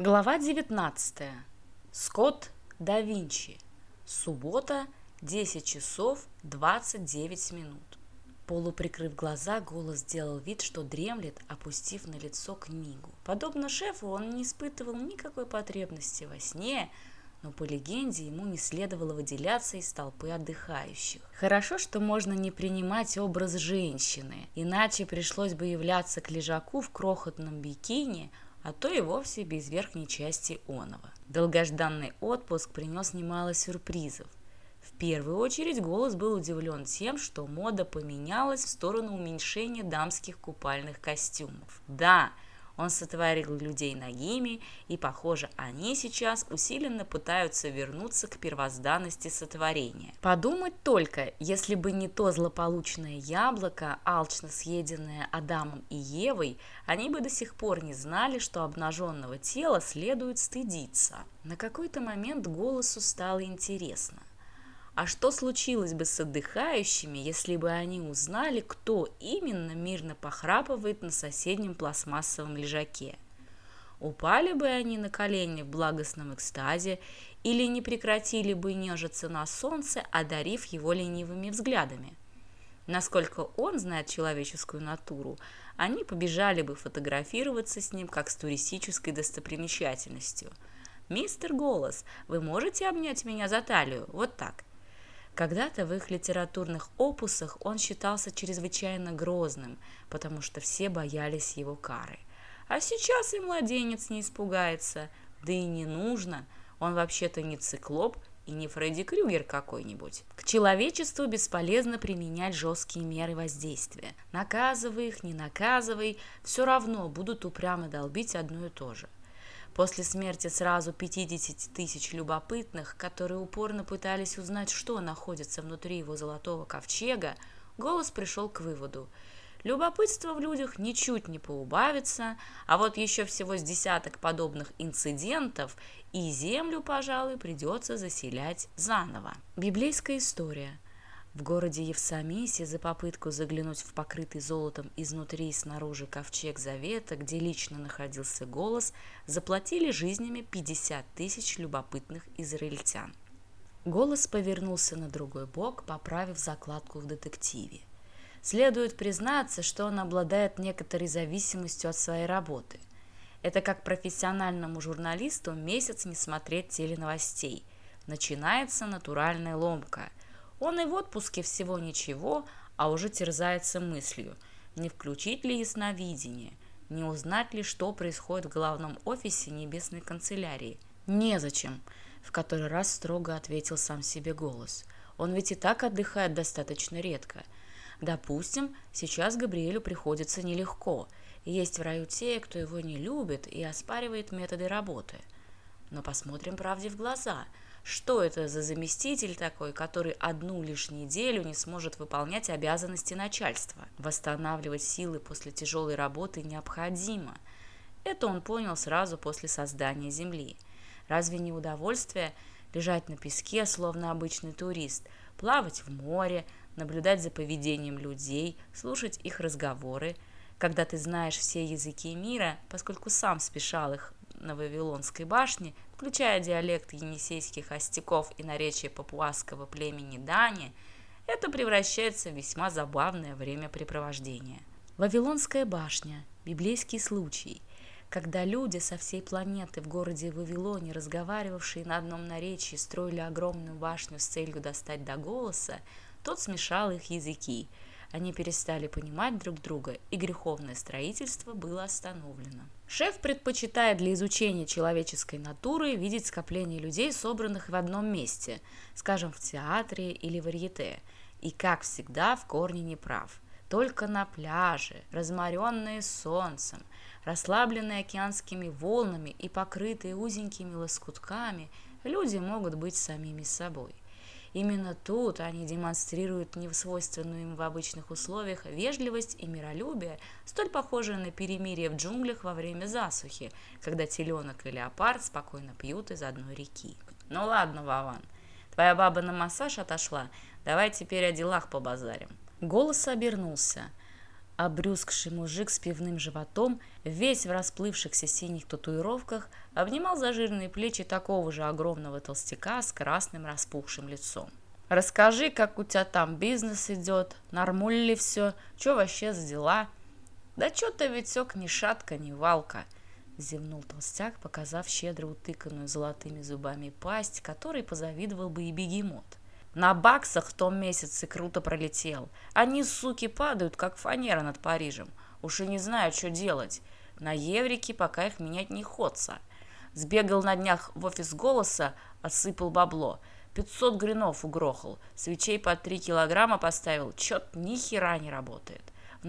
Глава 19. Скотт да Винчи. Суббота, 10 часов 29 минут. Полуприкрыв глаза, голос сделал вид, что дремлет, опустив на лицо книгу. Подобно шефу, он не испытывал никакой потребности во сне, но по легенде ему не следовало выделяться из толпы отдыхающих. Хорошо, что можно не принимать образ женщины, иначе пришлось бы являться к лежаку в крохотном бикини – а то и вовсе без верхней части оного. Долгожданный отпуск принес немало сюрпризов. В первую очередь голос был удивлен тем, что мода поменялась в сторону уменьшения дамских купальных костюмов. Да, Он сотворил людей нагими, и, похоже, они сейчас усиленно пытаются вернуться к первозданности сотворения. Подумать только, если бы не то злополучное яблоко, алчно съеденное Адамом и Евой, они бы до сих пор не знали, что обнаженного тела следует стыдиться. На какой-то момент голосу стало интересно. А что случилось бы с отдыхающими, если бы они узнали, кто именно мирно похрапывает на соседнем пластмассовом лежаке? Упали бы они на колени в благостном экстазе или не прекратили бы нежиться на солнце, одарив его ленивыми взглядами? Насколько он знает человеческую натуру, они побежали бы фотографироваться с ним как с туристической достопримечательностью. «Мистер Голос, вы можете обнять меня за талию? Вот так. Когда-то в их литературных опусах он считался чрезвычайно грозным, потому что все боялись его кары. А сейчас и младенец не испугается, да и не нужно, он вообще-то не циклоп и не Фредди Крюгер какой-нибудь. К человечеству бесполезно применять жесткие меры воздействия. Наказывай их, не наказывай, все равно будут упрямо долбить одно и то же. После смерти сразу 50 тысяч любопытных, которые упорно пытались узнать, что находится внутри его золотого ковчега, голос пришел к выводу. Любопытство в людях ничуть не поубавится, а вот еще всего с десяток подобных инцидентов, и землю, пожалуй, придется заселять заново. Библейская история – в городе Евсамисе за попытку заглянуть в покрытый золотом изнутри и снаружи ковчег Завета, где лично находился голос, заплатили жизнями 50 тысяч любопытных израильтян. Голос повернулся на другой бок, поправив закладку в детективе. Следует признаться, что он обладает некоторой зависимостью от своей работы. Это как профессиональному журналисту месяц не смотреть теленовостей. Начинается натуральная ломка – Он и в отпуске всего ничего, а уже терзается мыслью, не включить ли ясновидение, не узнать ли, что происходит в главном офисе Небесной канцелярии. «Незачем», — в который раз строго ответил сам себе голос. «Он ведь и так отдыхает достаточно редко. Допустим, сейчас Габриэлю приходится нелегко. Есть в раю те, кто его не любит и оспаривает методы работы. Но посмотрим правде в глаза — что это за заместитель такой, который одну лишь неделю не сможет выполнять обязанности начальства? Восстанавливать силы после тяжелой работы необходимо. Это он понял сразу после создания Земли. Разве не удовольствие лежать на песке, словно обычный турист, плавать в море, наблюдать за поведением людей, слушать их разговоры, когда ты знаешь все языки мира, поскольку сам спешал их на Вавилонской башне, включая диалект енисейских остяков и наречие папуасского племени Дани, это превращается в весьма забавное времяпрепровождение. Вавилонская башня, библейский случай, когда люди со всей планеты в городе Вавилоне, разговаривавшие на одном наречии, строили огромную башню с целью достать до голоса, тот смешал их языки. Они перестали понимать друг друга, и греховное строительство было остановлено. Шеф предпочитает для изучения человеческой натуры видеть скопление людей, собранных в одном месте, скажем, в театре или варьете, и, как всегда, в корне не прав. Только на пляже, разморенные солнцем, расслабленные океанскими волнами и покрытые узенькими лоскутками, люди могут быть самими собой – Именно тут они демонстрируют несвойственную им в обычных условиях вежливость и миролюбие, столь похожее на перемирие в джунглях во время засухи, когда теленок и леопард спокойно пьют из одной реки. «Ну ладно, Вован, твоя баба на массаж отошла, давай теперь о делах побазарим». Голос обернулся – а мужик с пивным животом, весь в расплывшихся синих татуировках, обнимал зажирные плечи такого же огромного толстяка с красным распухшим лицом. «Расскажи, как у тебя там бизнес идет, нормуль ли все, что вообще за дела?» «Да что-то, сёк ни шатка, ни валка», — зевнул толстяк, показав щедро утыканную золотыми зубами пасть, которой позавидовал бы и бегемот. На баксах в том месяце круто пролетел. Они, суки, падают, как фанера над Парижем. Уж и не знаю, что делать. На еврике пока их менять не ходца. Сбегал на днях в офис голоса, отсыпал бабло. 500 гринов угрохал. Свечей по 3 килограмма поставил. Чет ни хера не работает. В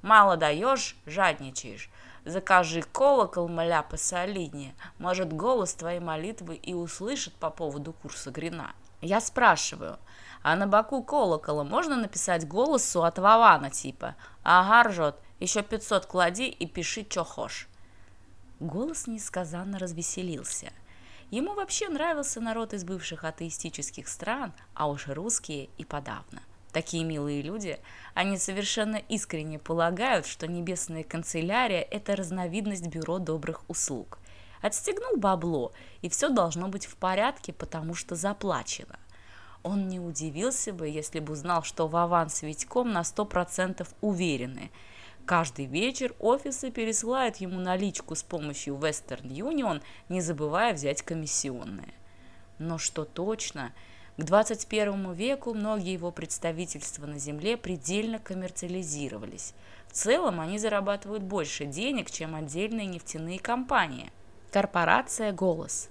натуре, братан, чувствую, что попал. Представитель квакает. Мало даешь, жадничаешь. Закажи колокол, моля, посолиднее. Может, голос твоей молитвы и услышит по поводу курса Грина. Я спрашиваю, а на боку колокола можно написать голосу от Вавана типа «Ага, ржет, еще 500 клади и пиши, что хошь». Голос несказанно развеселился. Ему вообще нравился народ из бывших атеистических стран, а уж русские и подавно. такие милые люди, они совершенно искренне полагают, что небесная канцелярия – это разновидность бюро добрых услуг. Отстегнул бабло, и все должно быть в порядке, потому что заплачено. Он не удивился бы, если бы узнал, что в аванс Витьком на 100% уверены. Каждый вечер офисы пересылают ему наличку с помощью Western Union, не забывая взять комиссионные. Но что точно – 20 первому веку многие его представительства на Земле предельно коммерциализировались. В целом они зарабатывают больше денег, чем отдельные нефтяные компании. Корпорация «Голос».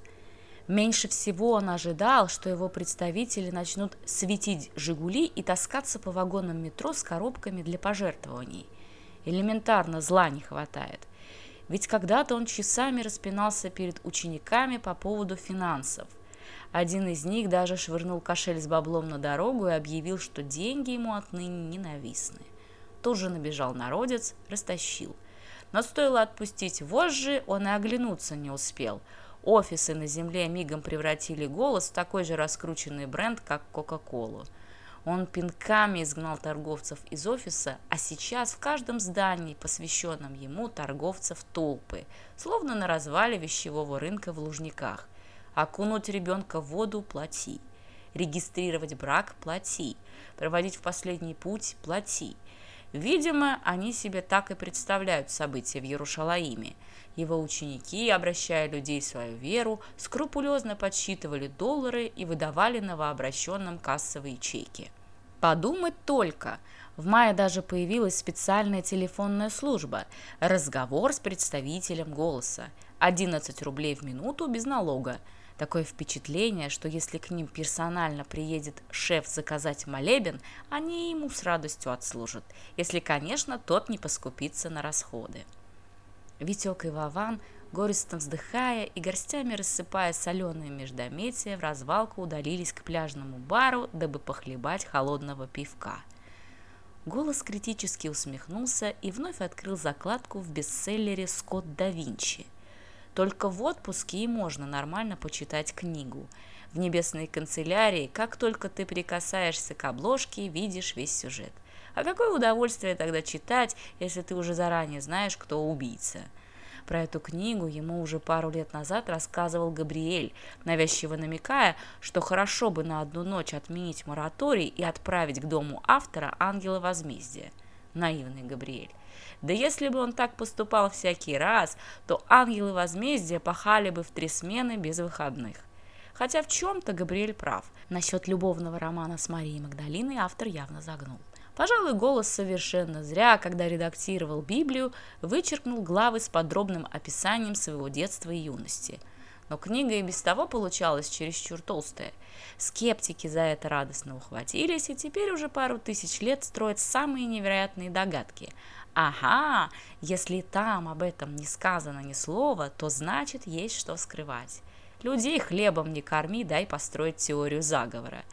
Меньше всего он ожидал, что его представители начнут светить «Жигули» и таскаться по вагонам метро с коробками для пожертвований. Элементарно зла не хватает. Ведь когда-то он часами распинался перед учениками по поводу финансов. Один из них даже швырнул кошель с баблом на дорогу и объявил, что деньги ему отныне ненавистны. Тут же набежал народец, растащил. Но стоило отпустить вожжи, он и оглянуться не успел. Офисы на земле мигом превратили голос в такой же раскрученный бренд, как Кока-Колу. Он пинками изгнал торговцев из офиса, а сейчас в каждом здании, посвященном ему, торговцев толпы, словно на развале вещевого рынка в Лужниках окунуть ребенка в воду – плати, регистрировать брак – плати, проводить в последний путь – плати. Видимо, они себе так и представляют события в Иерушалаиме. Его ученики, обращая людей в свою веру, скрупулезно подсчитывали доллары и выдавали новообращенным кассовые чеки. Подумать только! В мае даже появилась специальная телефонная служба – разговор с представителем голоса. 11 рублей в минуту без налога – такое впечатление, что если к ним персонально приедет шеф заказать молебен, они ему с радостью отслужат, если, конечно, тот не поскупится на расходы. Витек и Вован, горестно вздыхая и горстями рассыпая соленые междометия, в развалку удалились к пляжному бару, дабы похлебать холодного пивка – Голос критически усмехнулся и вновь открыл закладку в бестселлере «Скотт да Винчи», только в отпуске и можно нормально почитать книгу. В небесной канцелярии, как только ты прикасаешься к обложке, видишь весь сюжет. А какое удовольствие тогда читать, если ты уже заранее знаешь, кто убийца? Про эту книгу ему уже пару лет назад рассказывал Габриэль, навязчиво намекая, что хорошо бы на одну ночь отменить мораторий и отправить к дому автора ангела возмездия – наивный Габриэль. Да если бы он так поступал всякий раз, то ангелы возмездия пахали бы в три смены без выходных. Хотя в чем-то Габриэль прав. Насчет любовного романа с Марией Магдалиной автор явно загнул. Пожалуй, голос совершенно зря, когда редактировал Библию, вычеркнул главы с подробным описанием своего детства и юности – Но книга и без того получалась чересчур толстая. Скептики за это радостно ухватились и теперь уже пару тысяч лет строят самые невероятные догадки – Ага, если там об этом не сказано ни слова, то значит есть что скрывать. Людей хлебом не корми, дай построить теорию заговора.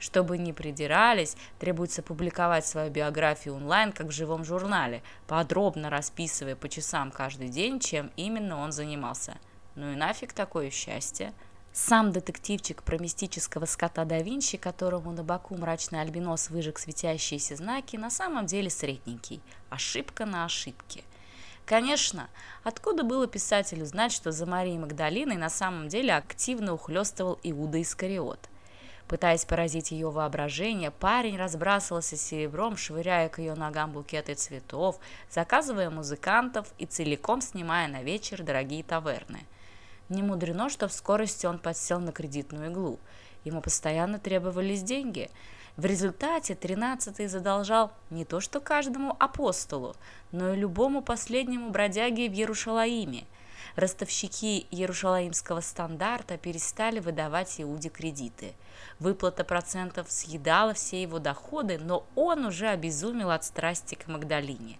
Чтобы не придирались, требуется публиковать свою биографию онлайн, как в живом журнале, подробно расписывая по часам каждый день, чем именно он занимался. Ну и нафиг такое счастье. Сам детективчик про мистического скота да Винчи, которому на боку мрачный альбинос выжег светящиеся знаки, на самом деле средненький. Ошибка на ошибке. Конечно, откуда было писателю знать, что за Марией Магдалиной на самом деле активно ухлёстывал Иуда Искариот – Пытаясь поразить ее воображение, парень разбрасывался серебром, швыряя к ее ногам букеты цветов, заказывая музыкантов и целиком снимая на вечер дорогие таверны. Не мудрено, что в скорости он подсел на кредитную иглу. Ему постоянно требовались деньги. В результате тринадцатый задолжал не то что каждому апостолу, но и любому последнему бродяге в Иерусалиме. Ростовщики Иерусалимского стандарта перестали выдавать Иуде кредиты. Выплата процентов съедала все его доходы, но он уже обезумел от страсти к Магдалине.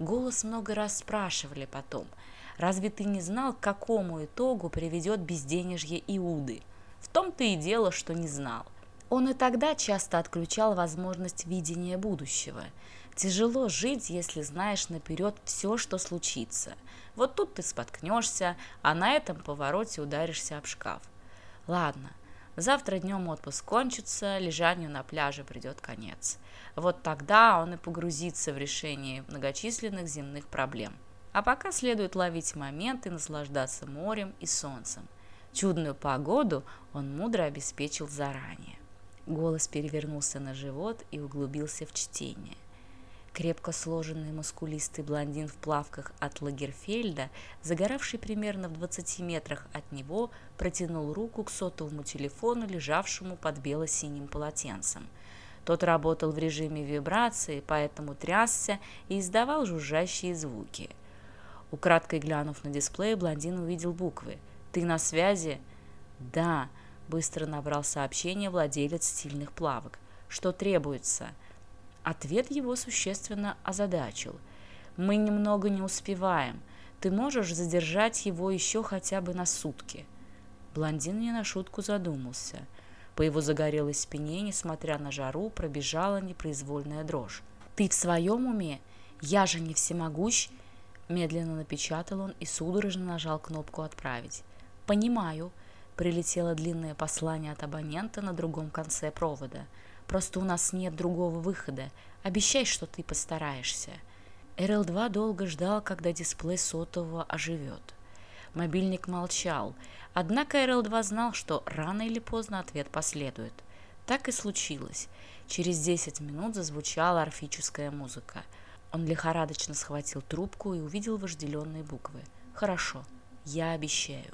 Голос много раз спрашивали потом – Разве ты не знал, к какому итогу приведет безденежье Иуды? В том-то и дело, что не знал. Он и тогда часто отключал возможность видения будущего. Тяжело жить, если знаешь наперед все, что случится. Вот тут ты споткнешься, а на этом повороте ударишься об шкаф. Ладно, завтра днем отпуск кончится, лежанию на пляже придет конец. Вот тогда он и погрузится в решение многочисленных земных проблем – А пока следует ловить момент и наслаждаться морем и солнцем. Чудную погоду он мудро обеспечил заранее. Голос перевернулся на живот и углубился в чтение. Крепко сложенный мускулистый блондин в плавках от Лагерфельда, загоравший примерно в 20 метрах от него, протянул руку к сотовому телефону, лежавшему под бело-синим полотенцем. Тот работал в режиме вибрации, поэтому трясся и издавал жужжащие У краткой глянув на дисплей, блондин увидел буквы. «Ты на связи?» «Да», — быстро набрал сообщение владелец стильных плавок. «Что требуется?» Ответ его существенно озадачил. «Мы немного не успеваем. Ты можешь задержать его еще хотя бы на сутки?» Блондин не на шутку задумался. По его загорелой спине, несмотря на жару, пробежала непроизвольная дрожь. «Ты в своем уме? Я же не всемогущ!» Медленно напечатал он и судорожно нажал кнопку «Отправить». «Понимаю», – прилетело длинное послание от абонента на другом конце провода. «Просто у нас нет другого выхода. Обещай, что ты постараешься». РЛ-2 долго ждал, когда дисплей сотового оживет. Мобильник молчал, однако РЛ-2 знал, что рано или поздно ответ последует. Так и случилось. Через 10 минут зазвучала орфическая музыка – он лихорадочно схватил трубку и увидел вожделенные буквы. «Хорошо, я обещаю».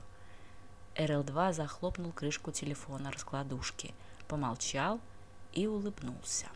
РЛ-2 захлопнул крышку телефона раскладушки, помолчал и улыбнулся.